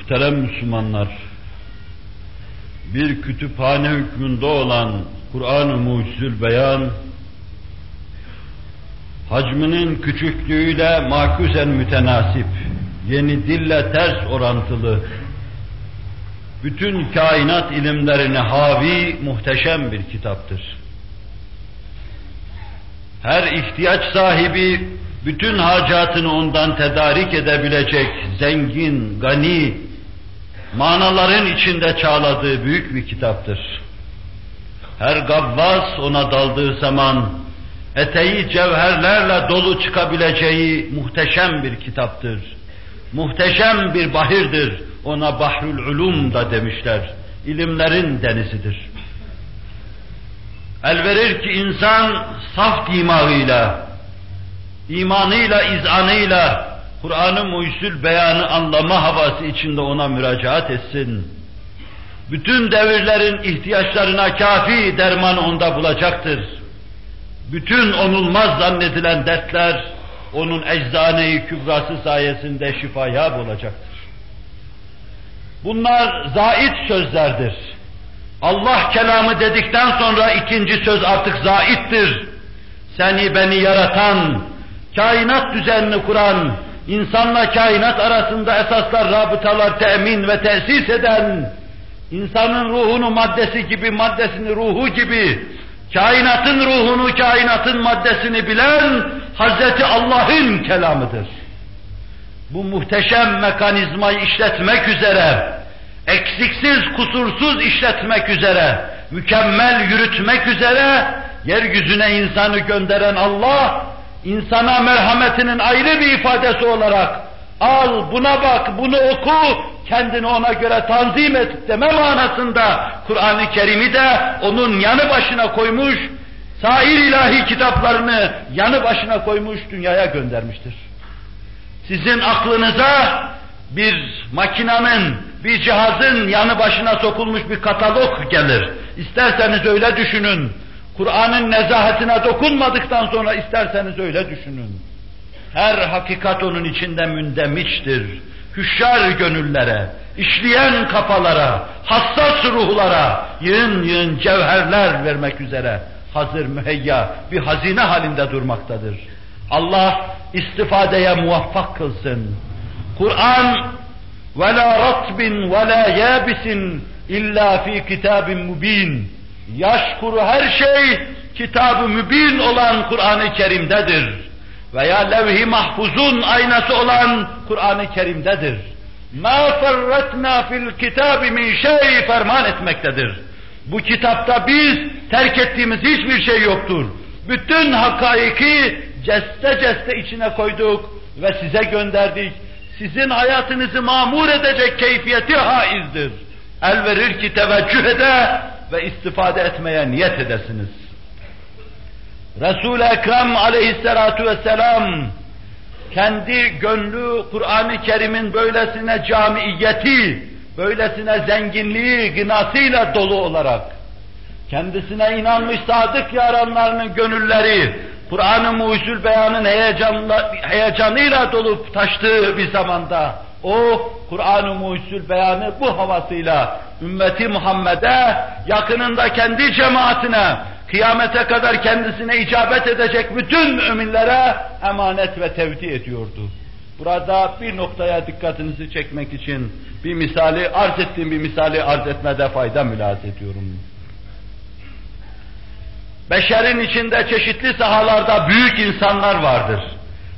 Muhterem Müslümanlar, bir kütüphane hükmünde olan Kur'an-ı Mucizül Beyan, hacminin küçüklüğüyle makusen mütenasip, yeni dille ters orantılı, bütün kainat ilimlerini havi muhteşem bir kitaptır. Her ihtiyaç sahibi bütün hacatını ondan tedarik edebilecek zengin, gani, manaların içinde çağladığı büyük bir kitaptır. Her gavvas ona daldığı zaman eteği cevherlerle dolu çıkabileceği muhteşem bir kitaptır. Muhteşem bir bahirdir. Ona Bahrül Ulum da demişler. İlimlerin denizidir. El verir ki insan saf dimağıyla, imanıyla, izanıyla Kur'an-ı Muysül beyanı anlama havası içinde ona müracaat etsin. Bütün devirlerin ihtiyaçlarına kafi derman onda bulacaktır. Bütün onulmaz zannedilen dertler, onun eczane-i kübrası sayesinde şifaya bulacaktır. Bunlar zait sözlerdir. Allah kelamı dedikten sonra ikinci söz artık zaittir. Seni beni yaratan, kainat düzenini kuran, insanla kainat arasında esaslar, rabıtalar temin ve tesis eden, insanın ruhunu maddesi gibi, maddesini ruhu gibi, kainatın ruhunu, kainatın maddesini bilen Hazreti Allah'ın kelamıdır. Bu muhteşem mekanizmayı işletmek üzere, eksiksiz, kusursuz işletmek üzere, mükemmel yürütmek üzere, yeryüzüne insanı gönderen Allah, insana merhametinin ayrı bir ifadesi olarak, al buna bak, bunu oku, kendini ona göre tanzim et deme manasında Kur'an-ı Kerim'i de onun yanı başına koymuş, sair ilahi kitaplarını yanı başına koymuş, dünyaya göndermiştir. Sizin aklınıza bir makinanın, bir cihazın yanı başına sokulmuş bir katalog gelir. İsterseniz öyle düşünün. Kur'an'ın nezahetine dokunmadıktan sonra isterseniz öyle düşünün. Her hakikat onun içinde mündemiçtir. Hüşyar gönüllere, işleyen kafalara, hassas ruhlara yığın yığın cevherler vermek üzere hazır müheyya bir hazine halinde durmaktadır. Allah istifadeye muvaffak kılsın. Kur'an ratbin ve la yabisin illa fi kitabin mubin. Yaş kuru her şey kitabı mübin olan Kur'an-ı Kerim'dedir. Veya levh-i mahfuzun aynası olan Kur'an-ı Kerim'dedir. Ma ferretna fil kitabi min şey ferman etmektedir. Bu kitapta biz terk ettiğimiz hiçbir şey yoktur. Bütün hakaiki ceste ceste içine koyduk ve size gönderdik. Sizin hayatınızı mamur edecek keyfiyeti haizdir. El verir ki teveccüh ede ve istifade etmeye niyet edesiniz. Resul-i Ekrem aleyhissalatu vesselam kendi gönlü Kur'an-ı Kerim'in böylesine camiiyeti, böylesine zenginliği, gınasıyla dolu olarak kendisine inanmış sadık yaranlarının gönülleri Kur'an-ı Mucizül Beyan'ın heyecanıyla dolup taştığı bir zamanda o Kur'an-ı Mucizül Beyan'ı bu havasıyla ümmeti Muhammed'e, yakınında kendi cemaatine, kıyamete kadar kendisine icabet edecek bütün müminlere emanet ve tevdi ediyordu. Burada bir noktaya dikkatinizi çekmek için bir misali arz ettiğim bir misali arz etmede fayda mülaz ediyorum. Beşerin içinde çeşitli sahalarda büyük insanlar vardır.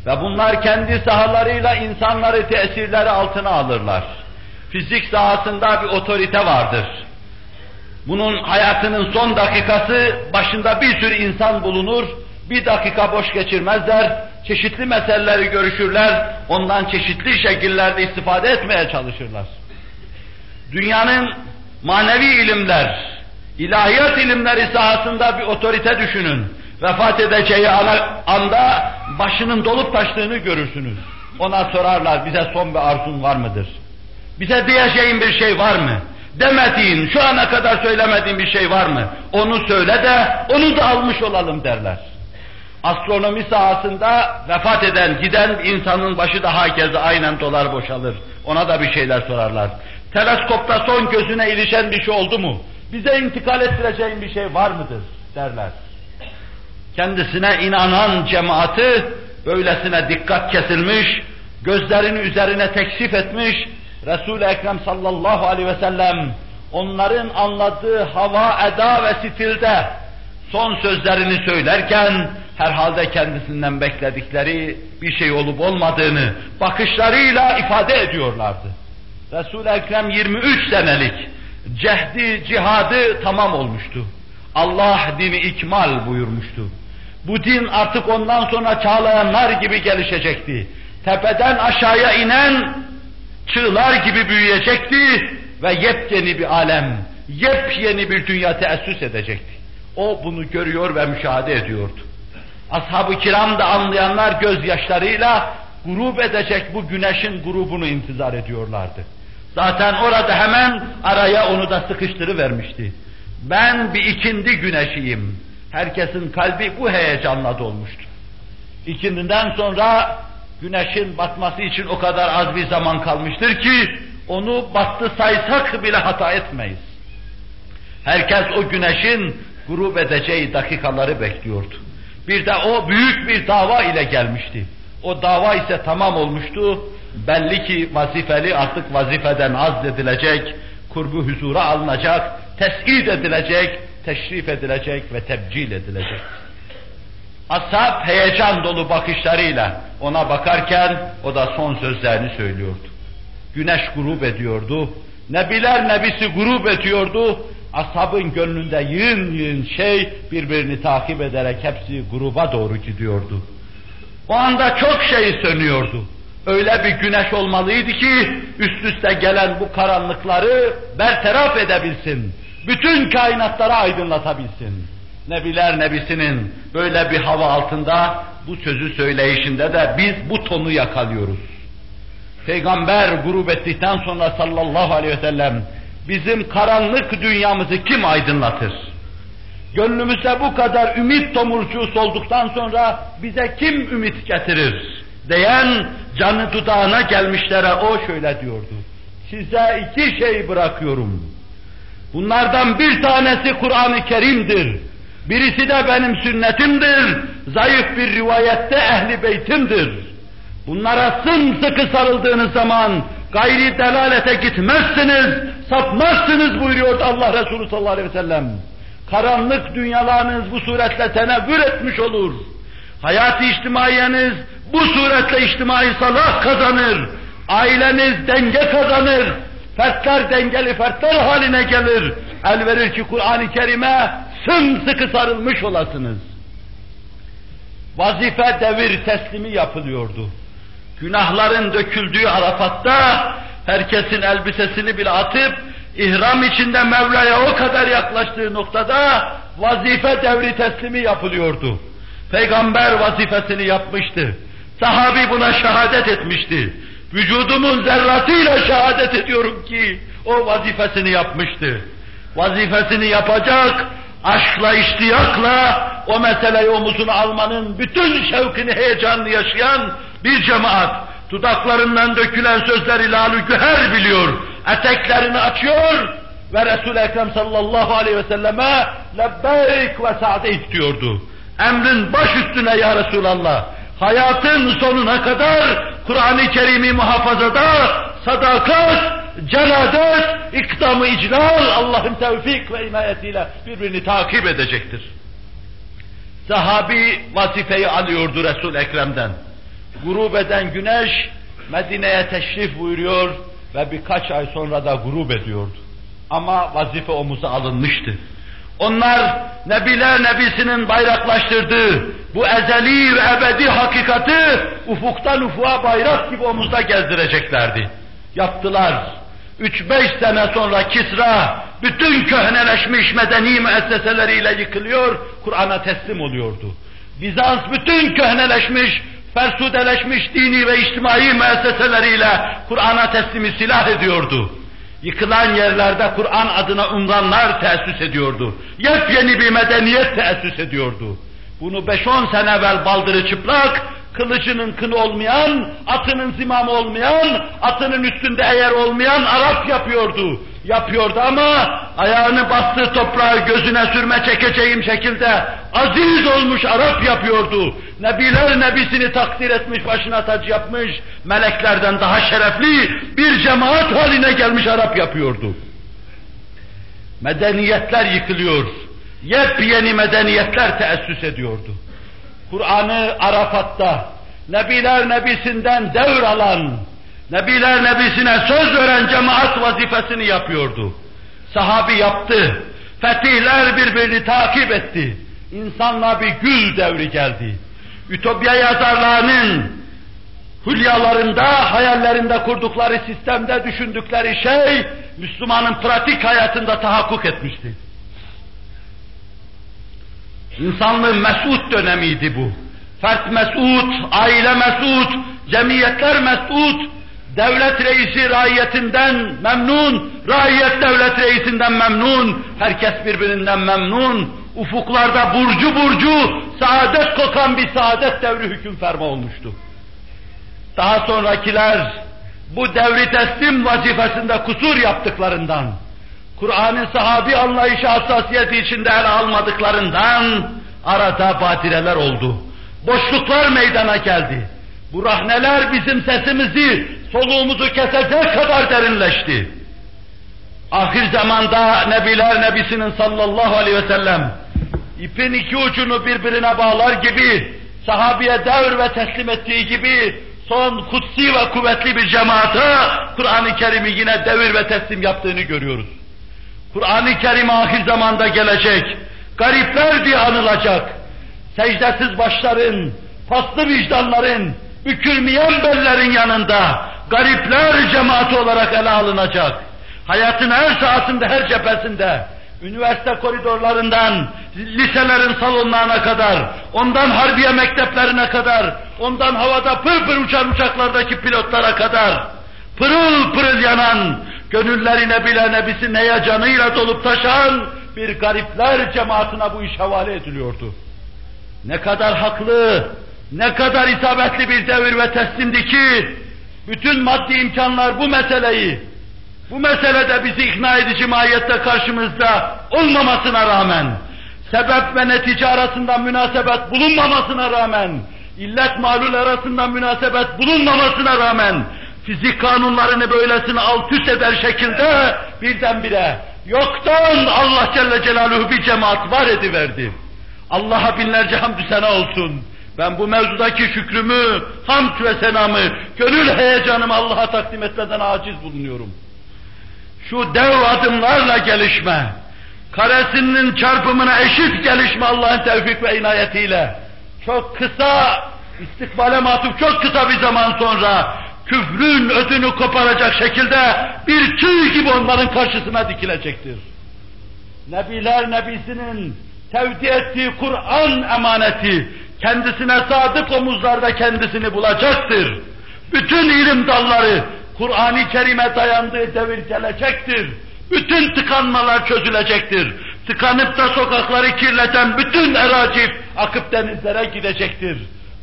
Ve bunlar kendi sahalarıyla insanları tesirleri altına alırlar. Fizik sahasında bir otorite vardır. Bunun hayatının son dakikası başında bir sürü insan bulunur, bir dakika boş geçirmezler, çeşitli meseleleri görüşürler, ondan çeşitli şekillerde istifade etmeye çalışırlar. Dünyanın manevi ilimler, ilahiyat ilimleri sahasında bir otorite düşünün. Vefat edeceği anda başının dolup taştığını görürsünüz. Ona sorarlar, bize son bir arzun var mıdır? Bize diyeceğin bir şey var mı? Demediğin, şu ana kadar söylemediğin bir şey var mı? Onu söyle de, onu da almış olalım derler. Astronomi sahasında vefat eden, giden insanın başı da hakeza aynen dolar boşalır. Ona da bir şeyler sorarlar. Teleskopta son gözüne ilişen bir şey oldu mu? Bize intikal ettireceğin bir şey var mıdır? derler. Kendisine inanan cemaati böylesine dikkat kesilmiş, gözlerini üzerine teksif etmiş, Resul-i Ekrem sallallahu aleyhi ve sellem onların anladığı hava, eda ve stilde son sözlerini söylerken herhalde kendisinden bekledikleri bir şey olup olmadığını bakışlarıyla ifade ediyorlardı. Resul-i Ekrem 23 senelik cehdi, cihadı tamam olmuştu. Allah dini ikmal buyurmuştu. Bu din artık ondan sonra çağlayanlar gibi gelişecekti. Tepeden aşağıya inen çığlar gibi büyüyecekti ve yepyeni bir alem, yepyeni bir dünya teessüs edecekti. O bunu görüyor ve müşahede ediyordu. Ashab-ı kiram da anlayanlar gözyaşlarıyla grup edecek bu güneşin grubunu intizar ediyorlardı. Zaten orada hemen araya onu da sıkıştırıvermişti. Ben bir ikindi güneşiyim. Herkesin kalbi bu heyecanla dolmuştu. İkindinden sonra güneşin batması için o kadar az bir zaman kalmıştır ki onu battı saysak bile hata etmeyiz. Herkes o güneşin grup edeceği dakikaları bekliyordu. Bir de o büyük bir dava ile gelmişti. O dava ise tamam olmuştu. Belli ki vazifeli artık vazifeden azledilecek, kurbu huzura alınacak, teskid edilecek, teşrif edilecek ve tebcil edilecek. Ashab heyecan dolu bakışlarıyla ona bakarken o da son sözlerini söylüyordu. Güneş grup ediyordu. Nebiler nebisi grup ediyordu. Ashabın gönlünde yığın yığın şey birbirini takip ederek hepsi gruba doğru gidiyordu. O anda çok şey sönüyordu. Öyle bir güneş olmalıydı ki üst üste gelen bu karanlıkları bertaraf edebilsin. Bütün kainatları aydınlatabilsin. Nebiler Nebisi'nin böyle bir hava altında bu sözü söyleyişinde de biz bu tonu yakalıyoruz. Peygamber grup ettikten sonra sallallahu aleyhi ve sellem bizim karanlık dünyamızı kim aydınlatır? Gönlümüze bu kadar ümit tomurcuğu olduktan sonra bize kim ümit getirir? Diyen canı dudağına gelmişlere o şöyle diyordu. Size iki şey bırakıyorum. Bunlardan bir tanesi Kur'an-ı Kerim'dir. Birisi de benim sünnetimdir. Zayıf bir rivayette ehli beytimdir. Bunlara sımsıkı sarıldığınız zaman gayri delalete gitmezsiniz, sapmazsınız buyuruyordu Allah Resulü sallallahu aleyhi ve sellem. Karanlık dünyalarınız bu suretle tenevvür etmiş olur. Hayat-ı içtimaiyeniz bu suretle içtimai salah kazanır. Aileniz denge kazanır. Fertler dengeli fertler haline gelir. El verir ki Kur'an-ı Kerim'e sımsıkı sarılmış olasınız. Vazife devir teslimi yapılıyordu. Günahların döküldüğü Arafat'ta herkesin elbisesini bile atıp ihram içinde Mevla'ya o kadar yaklaştığı noktada vazife devri teslimi yapılıyordu. Peygamber vazifesini yapmıştı. Sahabi buna şehadet etmişti. Vücudumun zerratıyla şehadet ediyorum ki o vazifesini yapmıştı. Vazifesini yapacak, aşkla, iştiyakla o meseleyi omuzuna almanın bütün şevkini, heyecanını yaşayan bir cemaat. Dudaklarından dökülen sözleri lalü güher biliyor. Eteklerini açıyor ve Resul-i Ekrem sallallahu aleyhi ve selleme lebbeyk ve sa'deyk diyordu. Emrin baş üstüne ya Resulallah. Hayatın sonuna kadar Kur'an-ı Kerim'i muhafazada sadakat, celadet, ikdamı iclal Allah'ın tevfik ve inayetiyle birbirini takip edecektir. Sahabi vazifeyi alıyordu Resul Ekrem'den. Grup eden güneş Medine'ye teşrif buyuruyor ve birkaç ay sonra da grup ediyordu. Ama vazife omuza alınmıştı. Onlar Nebiler Nebisi'nin bayraklaştırdığı bu ezeli ve ebedi hakikati ufuktan ufuğa bayrak gibi omuzda gezdireceklerdi. Yaptılar. Üç beş sene sonra Kisra bütün köhneleşmiş medeni müesseseleriyle yıkılıyor, Kur'an'a teslim oluyordu. Bizans bütün köhneleşmiş, fersudeleşmiş dini ve içtimai müesseseleriyle Kur'an'a teslimi silah ediyordu. Yıkılan yerlerde Kur'an adına umranlar teessüs ediyordu. Yepyeni bir medeniyet teessüs ediyordu. Bunu 5-10 sene evvel baldırı çıplak, kılıcının kını olmayan, atının zimamı olmayan, atının üstünde eğer olmayan Arap yapıyordu. Yapıyordu ama ayağını bastığı toprağı gözüne sürme çekeceğim şekilde aziz olmuş Arap yapıyordu. Nebiler nebisini takdir etmiş, başına tac yapmış, meleklerden daha şerefli bir cemaat haline gelmiş Arap yapıyordu. Medeniyetler yıkılıyor. Yepyeni medeniyetler teessüs ediyordu. Kur'an'ı Arafat'ta, Nebiler Nebisinden devr alan, Nebiler Nebisine söz veren cemaat vazifesini yapıyordu. Sahabi yaptı. Fetihler birbirini takip etti. İnsanla bir gül devri geldi. Ütopya yazarlarının hülyalarında, hayallerinde kurdukları sistemde düşündükleri şey, Müslümanın pratik hayatında tahakkuk etmişti. İnsanlığın mesut dönemiydi bu. Fert mesut, aile mesut, cemiyetler mesut, devlet reisi raiyetinden memnun, raiyet devlet reisinden memnun, herkes birbirinden memnun, ufuklarda burcu burcu, saadet kokan bir saadet devri hüküm ferma olmuştu. Daha sonrakiler bu devri teslim vazifesinde kusur yaptıklarından, Kur'an'ın sahabi anlayışı hassasiyeti içinde ele almadıklarından arada badireler oldu. Boşluklar meydana geldi. Bu rahneler bizim sesimizi, soluğumuzu kesecek kadar derinleşti. Ahir zamanda Nebiler Nebisi'nin sallallahu aleyhi ve sellem ipin iki ucunu birbirine bağlar gibi sahabiye devr ve teslim ettiği gibi son kutsi ve kuvvetli bir cemaate Kur'an-ı Kerim'i yine devir ve teslim yaptığını görüyoruz. Kur'an-ı Kerim ahir zamanda gelecek, garipler diye anılacak, secdesiz başların, paslı vicdanların, bükülmeyen bellerin yanında garipler cemaati olarak ele alınacak. Hayatın her saatinde, her cephesinde, üniversite koridorlarından, liselerin salonlarına kadar, ondan harbiye mekteplerine kadar, ondan havada pır pır uçan uçaklardaki pilotlara kadar, pırıl pırıl yanan, gönüllerine bile nebisi neye canıyla dolup taşan bir garipler cemaatine bu iş havale ediliyordu. Ne kadar haklı, ne kadar isabetli bir devir ve teslimdi ki, bütün maddi imkanlar bu meseleyi, bu meselede bizi ikna edici mahiyette karşımızda olmamasına rağmen, sebep ve netice arasında münasebet bulunmamasına rağmen, illet malul arasında münasebet bulunmamasına rağmen, fizik kanunlarını böylesine alt üst eder şekilde birdenbire yoktan Allah Celle Celaluhu bir cemaat var ediverdi. Allah'a binlerce hamdü sena olsun. Ben bu mevzudaki şükrümü, hamd ve senamı, gönül heyecanımı Allah'a takdim etmeden aciz bulunuyorum. Şu dev adımlarla gelişme, karesinin çarpımına eşit gelişme Allah'ın tevfik ve inayetiyle, çok kısa, istikbale matuf çok kısa bir zaman sonra, küfrün ödünü koparacak şekilde bir tüy gibi onların karşısına dikilecektir. Nebiler Nebisi'nin tevdi ettiği Kur'an emaneti, kendisine sadık omuzlarda kendisini bulacaktır. Bütün ilim dalları Kur'an-ı Kerim'e dayandığı devir gelecektir. Bütün tıkanmalar çözülecektir. Tıkanıp da sokakları kirleten bütün eracif akıp denizlere gidecektir.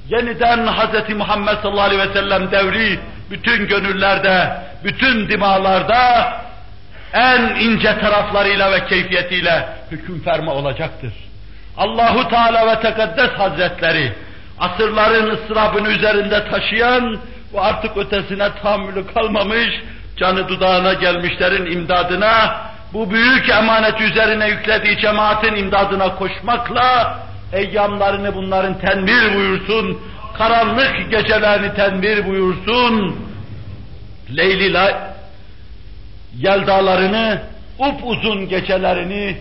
Yeniden Hz. Muhammed sallallahu aleyhi ve sellem devri bütün gönüllerde, bütün dimalarda en ince taraflarıyla ve keyfiyetiyle hüküm ferma olacaktır. Allahu Teala ve Tekaddes Hazretleri asırların ıstırabını üzerinde taşıyan ve artık ötesine tahammülü kalmamış, canı dudağına gelmişlerin imdadına, bu büyük emanet üzerine yüklediği cemaatin imdadına koşmakla, eyyamlarını bunların tenbir buyursun, karanlık gecelerini tenbir buyursun, Leyli yeldalarını, upuzun gecelerini,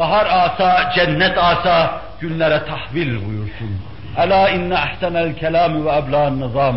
bahar asa, cennet asa günlere tahvil buyursun. Ela inne ahsenel kelam ve ebla'n nizam.